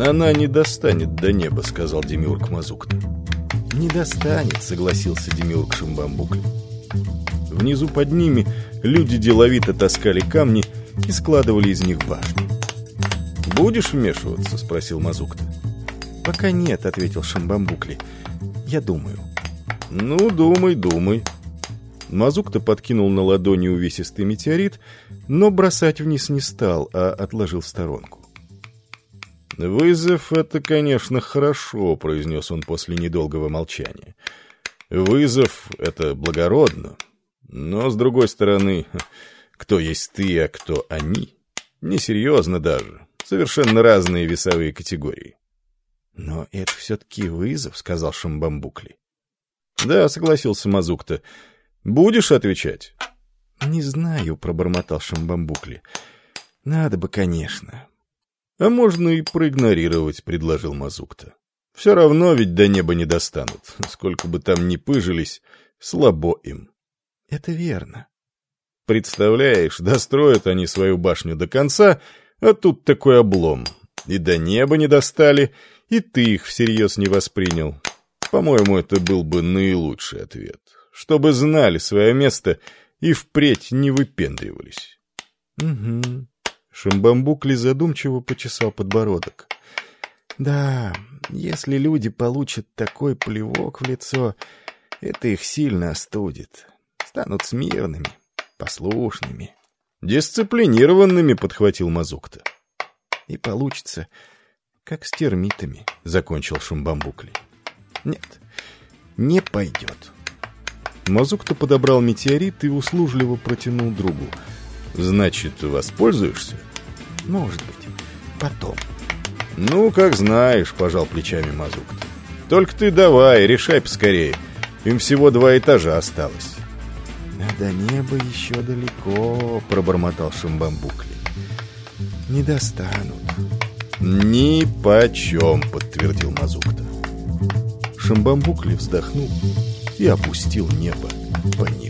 «Она не достанет до неба», — сказал Демиург Мазукта. «Не достанет», — согласился Демиург Шимбамбукль. Внизу под ними люди деловито таскали камни и складывали из них башни. «Будешь вмешиваться?» — спросил Мазукта. «Пока нет», — ответил Шамбамбукли. «Я думаю». «Ну, думай, думай». Мазукта подкинул на ладони увесистый метеорит, но бросать вниз не стал, а отложил в сторонку. «Вызов — это, конечно, хорошо», — произнес он после недолгого молчания. «Вызов — это благородно. Но, с другой стороны, кто есть ты, а кто они? Несерьезно даже. Совершенно разные весовые категории». «Но это все-таки вызов», — сказал Шамбамбукли. «Да», — согласился Мазукта. «Будешь отвечать?» «Не знаю», — пробормотал Шамбамбукли. «Надо бы, конечно. — А можно и проигнорировать, — предложил Мазукта. — Все равно ведь до неба не достанут. Сколько бы там ни пыжились, слабо им. — Это верно. — Представляешь, достроят они свою башню до конца, а тут такой облом. И до неба не достали, и ты их всерьез не воспринял. По-моему, это был бы наилучший ответ. Чтобы знали свое место и впредь не выпендривались. — Угу, Шимбамбукли задумчиво почесал подбородок. «Да, если люди получат такой плевок в лицо, это их сильно остудит. Станут смирными, послушными». «Дисциплинированными», — подхватил Мазукта. «И получится, как с термитами», — закончил Шумбамбукли. «Нет, не пойдет». Мазукта подобрал метеорит и услужливо протянул другу — Значит, воспользуешься? Может быть. Потом. Ну, как знаешь, пожал плечами Мазук. Только ты давай, решай поскорее. Им всего два этажа осталось. А до неба еще далеко, пробормотал Шамбамбукли. Не достанут. Ни почем, подтвердил Мазукта. Шамбамбукли вздохнул и опустил небо пониже.